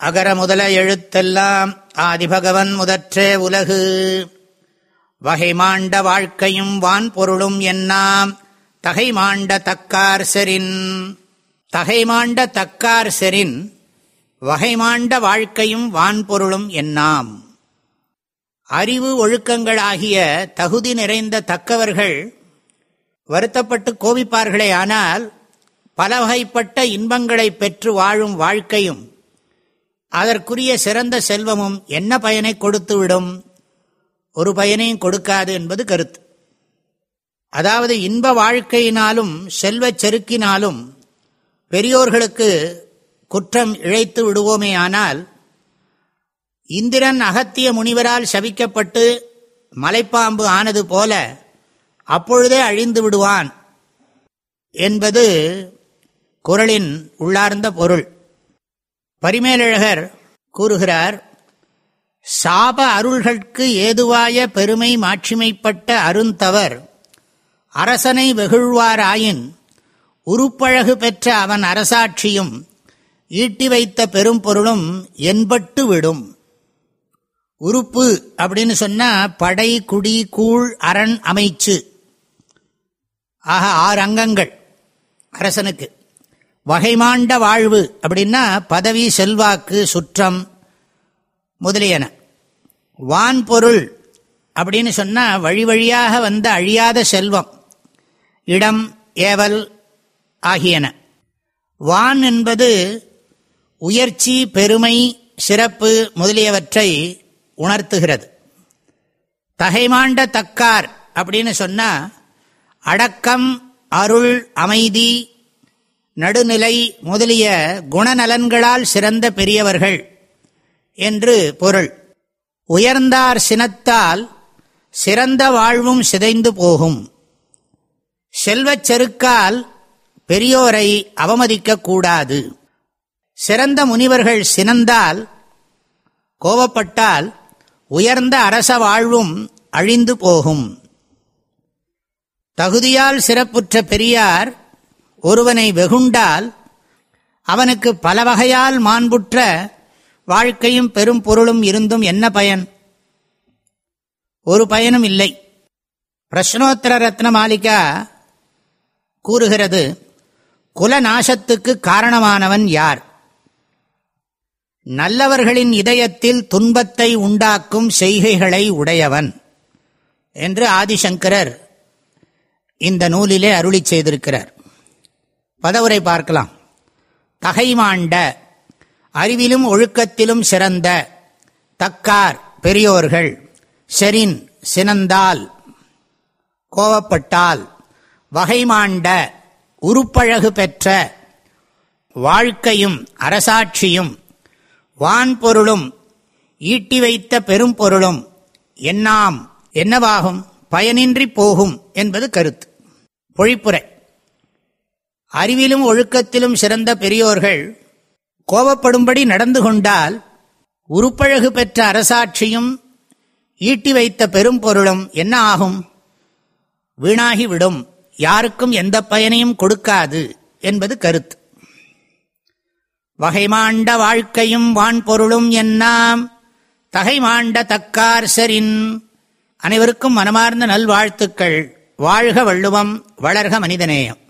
அகர முதல எழுத்தெல்லாம் ஆதிபகவன் முதற்றே உலகு. வகைமாண்ட வாழ்க்கையும் வான் பொருளும் என்னாம். தகைமாண்ட தக்கார் செரின் தகைமாண்ட தக்கார் செரின் வகைமாண்ட வாழ்க்கையும் வான் பொருளும் என்னாம். அறிவு ஒழுக்கங்களாகிய தகுதி நிறைந்த தக்கவர்கள் வருத்தப்பட்டு கோபிப்பார்களே ஆனால் பல வகைப்பட்ட இன்பங்களை பெற்று வாழும் வாழ்க்கையும் அதற்குரிய சிறந்த செல்வமும் என்ன பயனை கொடுத்துவிடும்? ஒரு பயனையும் கொடுக்காது என்பது கருத்து. அதாவது இன்ப வாழ்க்கையினாலும் செல்வச் செருக்கினாலும் பெரியோர்களுக்கு குற்றம் இழைத்து விடுவோமே ஆனால் இந்திரன் அகத்திய முனிவரால் சபிக்கப்பட்டு மலைப்பாம்பு ஆனது போல அப்பொழுதே அழிந்து விடுவான் என்பது குரலின் உள்ளார்ந்த பொருள். பரிமேலழகர் கூறுகிறார் சாப அருள்களுக்கு ஏதுவாய பெருமை மாட்சிமைப்பட்ட அருந்தவர் அரசனை வெகுழ்வாராயின் உருப்பழகு பெற்ற அவன் அரசாட்சியும் ஈட்டி வைத்த பெரும் பொருளும் என்பட்டு விடும். உறுப்பு அப்படின்னு சொன்னா படை குடி கூழ் அரண் அமைச்சு. ஆக ஆறு அங்கங்கள் அரசனுக்கு. வகைமாண்ட வாழ்வு அப்படின்னா பதவி செல்வாக்கு சுற்றம் முதலியன. வான்பொருள் அப்படின்னு சொன்னால் வழி வழியாக வந்த அழியாத செல்வம் இடம் ஏவல் ஆகியன. வான் என்பது உயர்ச்சி பெருமை சிறப்பு முதலியவற்றை உணர்த்துகிறது. தகைமாண்ட தக்கார் அப்படின்னு சொன்னால் அடக்கம் அருள் அமைதி நடுநிலை முதலிய குணநலன்களால் சிறந்த பெரியவர்கள் என்று பொருள். உயர்ந்தார் சினத்தால் சிறந்த வாழ்வும் சிதைந்து போகும். செல்வச் செருக்கால் பெரியோரை அவமதிக்கக்கூடாது சிறந்த முனிவர்கள் சினந்தால் கோவப்பட்டால் உயர்ந்த அரச வாழ்வும் அழிந்து போகும். தகுதியால் சிறப்புற்ற பெரியார் ஒருவனை வெகுண்டால் அவனுக்கு பல வகையால் மாண்புற்ற வாழ்க்கையும் பெரும் பொருளும் இருந்தும் என்ன பயன்? ஒரு பயனும் இல்லை. பிரஷ்னோத்தர ரத்ன மாளிகா கூறுகிறது குல நாசத்துக்கு காரணமானவன் யார்? நல்லவர்களின் இதயத்தில் துன்பத்தை உண்டாக்கும் செய்கைகளை உடையவன் என்று ஆதிசங்கரர் இந்த நூலிலே அருளி செய்திருக்கிறார். பதவுரை பார்க்கலாம். தகைமாண்ட அறிவிலும் ஒழுக்கத்திலும் சிறந்த தக்கார் பெரியோர்கள் செரின் சினந்தால் கோவப்பட்டால் வகைமாண்ட உருப்பழகு பெற்ற வாழ்க்கையும் அரசாட்சியும் வான்பொருளும் ஈட்டி வைத்த பெரும் பொருளும் என்னாம் என்னவாகும்? பயனின்றி போகும் என்பது கருத்து. பொழிப்புரை. அறிவிலும் ஒழுக்கத்திலும் சிறந்த பெரியோர்கள் கோபப்படும்படி நடந்து கொண்டால் உருப்பழகு பெற்ற அரசாட்சியும் ஈட்டி வைத்த பெரும் பொருளும் என்ன ஆகும்? வீணாகிவிடும். யாருக்கும் எந்த பயனையும் கொடுக்காது என்பது கருத்து. வகைமாண்ட வாழ்க்கையும் வான்பொருளும் என்னாம்? தகைமாண்ட தக்கார்சரின் அனைவருக்கும் மனமார்ந்த நல்வாழ்த்துக்கள். வாழ்க வள்ளுவம் வளர்க மனிதநேயம்.